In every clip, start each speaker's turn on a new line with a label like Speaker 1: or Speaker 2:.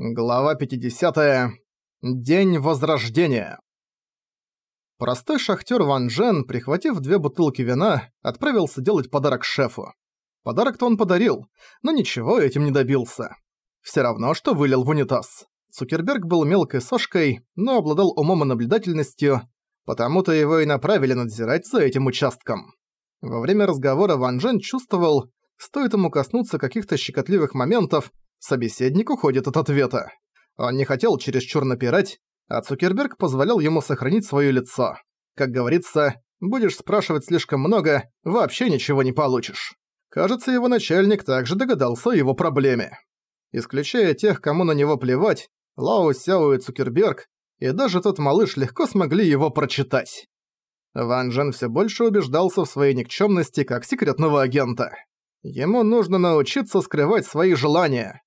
Speaker 1: Глава 50. День Возрождения. Простой шахтёр Ван Джен, прихватив две бутылки вина, отправился делать подарок шефу. Подарок-то он подарил, но ничего этим не добился. Всё равно, что вылил в унитаз. Цукерберг был мелкой сошкой, но обладал умом и наблюдательностью, потому-то его и направили надзирать за этим участком. Во время разговора Ван Джен чувствовал, стоит ему коснуться каких-то щекотливых моментов, Собеседник уходит от ответа. Он не хотел чересчур напирать, а Цукерберг позволял ему сохранить своё лицо. Как говорится, будешь спрашивать слишком много, вообще ничего не получишь. Кажется, его начальник также догадался о его проблеме. Исключая тех, кому на него плевать, Лао Сяо и Цукерберг, и даже тот малыш легко смогли его прочитать. Ван Джен всё больше убеждался в своей никчёмности как секретного агента. Ему нужно научиться скрывать свои желания.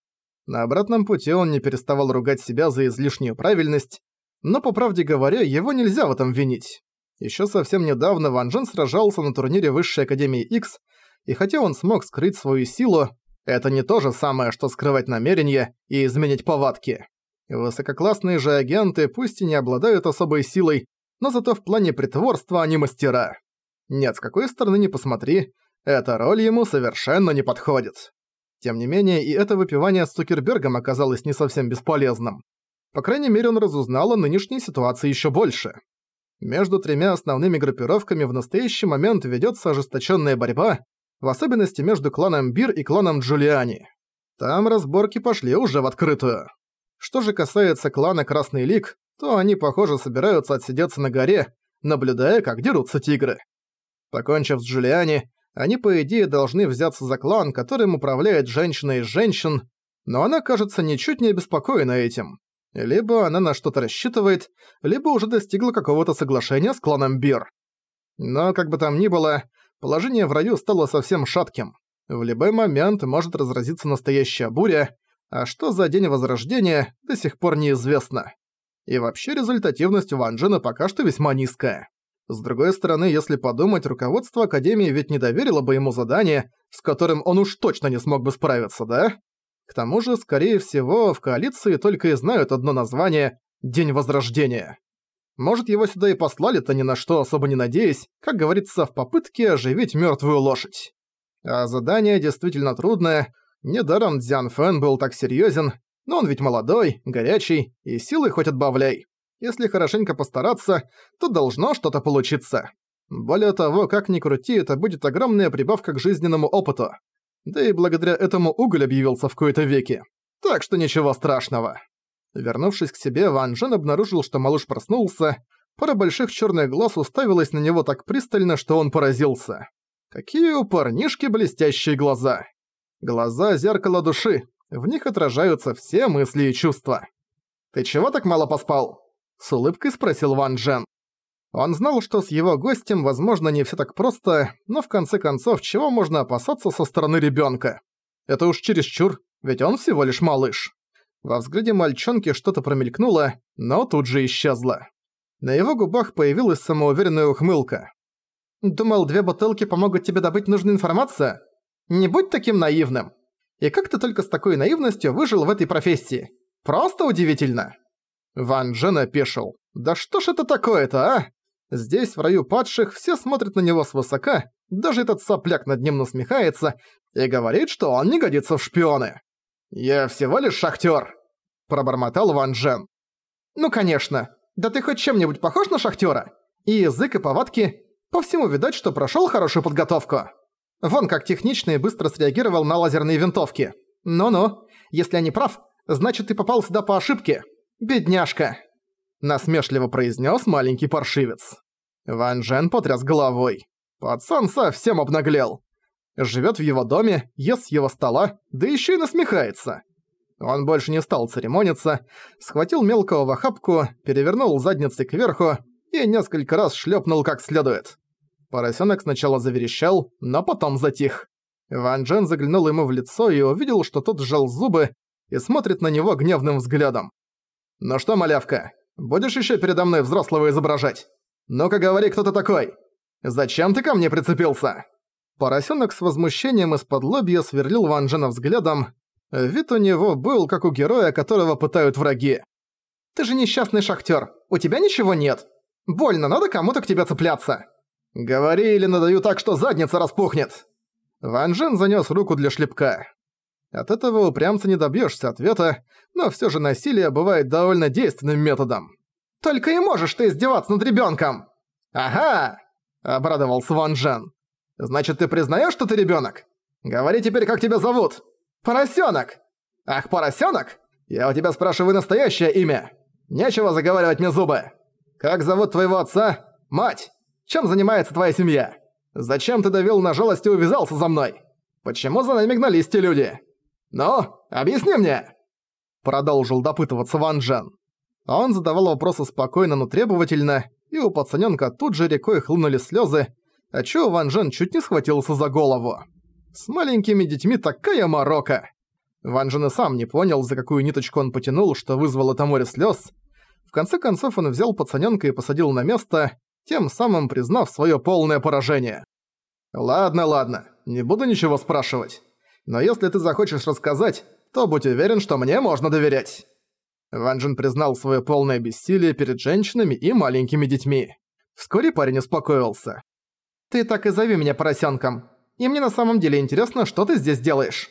Speaker 1: На обратном пути он не переставал ругать себя за излишнюю правильность, но, по правде говоря, его нельзя в этом винить. Ещё совсем недавно Ван Джен сражался на турнире Высшей Академии X, и хотя он смог скрыть свою силу, это не то же самое, что скрывать намерения и изменить повадки. Высококлассные же агенты пусть и не обладают особой силой, но зато в плане притворства они мастера. Нет, с какой стороны ни посмотри, эта роль ему совершенно не подходит. Тем не менее, и это выпивание с Цукербергом оказалось не совсем бесполезным. По крайней мере, он разузнал о нынешней ситуации ещё больше. Между тремя основными группировками в настоящий момент ведётся ожесточённая борьба, в особенности между кланом Бир и кланом Джулиани. Там разборки пошли уже в открытую. Что же касается клана Красный Лик, то они, похоже, собираются отсидеться на горе, наблюдая, как дерутся тигры. Покончив с Джулиани, они, по идее, должны взяться за клан, которым управляет женщина из женщин, но она, кажется, ничуть не обеспокоена этим. Либо она на что-то рассчитывает, либо уже достигла какого-то соглашения с кланом Бир. Но, как бы там ни было, положение в раю стало совсем шатким. В любой момент может разразиться настоящая буря, а что за день возрождения, до сих пор неизвестно. И вообще результативность Ван Джена пока что весьма низкая. С другой стороны, если подумать, руководство Академии ведь не доверило бы ему задание, с которым он уж точно не смог бы справиться, да? К тому же, скорее всего, в коалиции только и знают одно название «День Возрождения». Может, его сюда и послали-то ни на что особо не надеясь, как говорится, в попытке оживить мёртвую лошадь. А задание действительно трудное, недаром Дзян Фэн был так серьёзен, но он ведь молодой, горячий, и силы хоть отбавляй. Если хорошенько постараться, то должно что-то получиться. Более того, как ни крути, это будет огромная прибавка к жизненному опыту. Да и благодаря этому уголь объявился в кои-то веки. Так что ничего страшного. Вернувшись к себе, Ван Джен обнаружил, что малыш проснулся. Пара больших черных глаз уставилась на него так пристально, что он поразился. Какие у парнишки блестящие глаза. Глаза – зеркало души. В них отражаются все мысли и чувства. «Ты чего так мало поспал?» С улыбкой спросил Ван Джен. Он знал, что с его гостем, возможно, не все так просто, но в конце концов, чего можно опасаться со стороны ребенка? Это уж чересчур, ведь он всего лишь малыш. Во взгляде мальчонки что-то промелькнуло, но тут же исчезло. На его губах появилась самоуверенная ухмылка. «Думал, две бутылки помогут тебе добыть нужную информацию? Не будь таким наивным. И как ты только с такой наивностью выжил в этой профессии? Просто удивительно!» Ван Джен опешил. «Да что ж это такое-то, а? Здесь, в раю падших, все смотрят на него свысока, даже этот сопляк над ним насмехается и говорит, что он не годится в шпионы. «Я всего лишь шахтёр», – пробормотал Ван Джен. «Ну, конечно. Да ты хоть чем-нибудь похож на шахтёра? И язык, и повадки. По всему видать, что прошёл хорошую подготовку. Вон как технично и быстро среагировал на лазерные винтовки. Ну-ну, если я не прав, значит ты попал сюда по ошибке. «Бедняжка!» – насмешливо произнес маленький паршивец. Ван Джен потряс головой. Пацан совсем обнаглел. Живет в его доме, ест с его стола, да еще и насмехается. Он больше не стал церемониться, схватил мелкого в охапку, перевернул задницей кверху и несколько раз шлепнул как следует. Поросенок сначала заверещал, но потом затих. Ван Джен заглянул ему в лицо и увидел, что тот сжал зубы и смотрит на него гневным взглядом. «Ну что, малявка, будешь еще передо мной взрослого изображать? Ну-ка говори, кто ты такой? Зачем ты ко мне прицепился?» Поросенок с возмущением из-под лобья сверлил Ван Джена взглядом. Вид у него был, как у героя, которого пытают враги. «Ты же несчастный шахтер. У тебя ничего нет. Больно, надо кому-то к тебе цепляться». «Говори или надаю так, что задница распухнет!» Ван Джен занёс руку для шлепка. От этого упрямца не добьёшься ответа, но всё же насилие бывает довольно действенным методом. «Только и можешь ты издеваться над ребёнком!» «Ага!» – обрадовался Ван Джен. «Значит, ты признаёшь, что ты ребёнок? Говори теперь, как тебя зовут!» «Поросёнок!» «Ах, поросёнок? Я у тебя спрашиваю настоящее имя. Нечего заговаривать мне зубы. Как зовут твоего отца? Мать? Чем занимается твоя семья? Зачем ты давил на жалость и увязался за мной? Почему за нами гнались те люди? Ну, объясни мне!» Продолжил допытываться Ван Джен. Он задавал вопросы спокойно, но требовательно, и у пацанёнка тут же рекой хлынули слёзы, отчего Ван Джен чуть не схватился за голову. С маленькими детьми такая морока! Ван Джен и сам не понял, за какую ниточку он потянул, что вызвало это море слёз. В конце концов он взял пацанёнка и посадил на место, тем самым признав своё полное поражение. «Ладно, ладно, не буду ничего спрашивать. Но если ты захочешь рассказать, то будь уверен, что мне можно доверять». Ван Джин признал своё полное бессилие перед женщинами и маленькими детьми. Вскоре парень успокоился. «Ты так и зови меня поросенком. И мне на самом деле интересно, что ты здесь делаешь.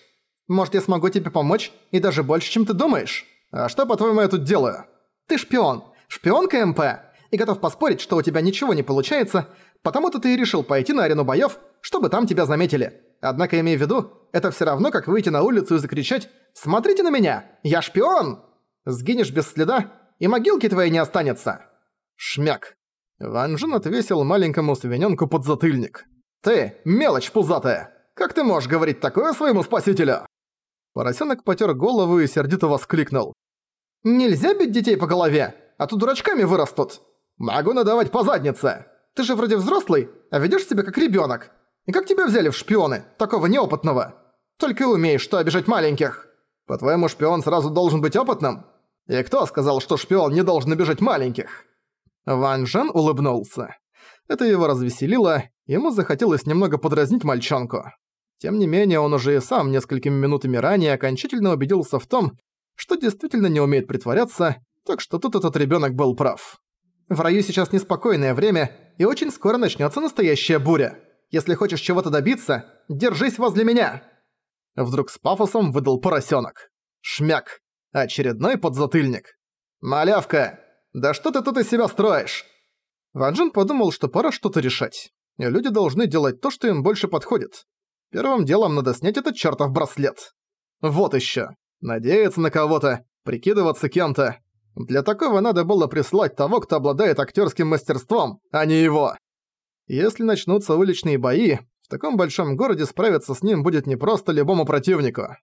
Speaker 1: Может, я смогу тебе помочь, и даже больше, чем ты думаешь? А что, по-твоему, я тут делаю? Ты шпион. Шпион КМП и готов поспорить, что у тебя ничего не получается, потому-то ты и решил пойти на арену боёв, чтобы там тебя заметили. Однако, имей в виду, это всё равно, как выйти на улицу и закричать «Смотрите на меня! Я шпион!» Сгинешь без следа, и могилки твоей не останется. Шмяк. Ван Джин отвесил маленькому свинёнку подзатыльник. «Ты, мелочь пузатая! Как ты можешь говорить такое своему спасителю?» Поросенок потер голову и сердито воскликнул. «Нельзя бить детей по голове, а то дурачками вырастут!» «Могу надавать по заднице! Ты же вроде взрослый, а ведёшь себя как ребёнок! И как тебя взяли в шпионы, такого неопытного? Только умеешь, что обижать маленьких! По-твоему, шпион сразу должен быть опытным? И кто сказал, что шпион не должен обижать маленьких?» Ван Жен улыбнулся. Это его развеселило, ему захотелось немного подразнить мальчонку. Тем не менее, он уже и сам несколькими минутами ранее окончательно убедился в том, что действительно не умеет притворяться, так что тут этот ребёнок был прав. В раю сейчас неспокойное время, и очень скоро начнется настоящая буря. Если хочешь чего-то добиться, держись возле меня!» Вдруг с пафосом выдал поросенок. Шмяк. Очередной подзатыльник. «Малявка! Да что ты тут из себя строишь?» Ван Джин подумал, что пора что-то решать. Люди должны делать то, что им больше подходит. Первым делом надо снять этот чертов браслет. Вот еще. Надеяться на кого-то, прикидываться кем-то. Для такого надо было прислать того, кто обладает актерским мастерством, а не его. Если начнутся уличные бои, в таком большом городе справиться с ним будет непросто любому противнику.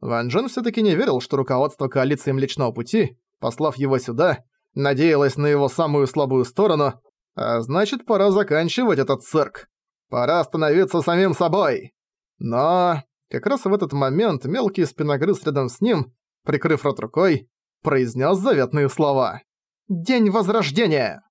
Speaker 1: Ван Джен всё-таки не верил, что руководство коалиции Млечного Пути, послав его сюда, надеялось на его самую слабую сторону, а значит, пора заканчивать этот цирк. Пора становиться самим собой. Но как раз в этот момент мелкий спиногрыз рядом с ним, прикрыв рот рукой, произнес заветные слова. «День Возрождения!»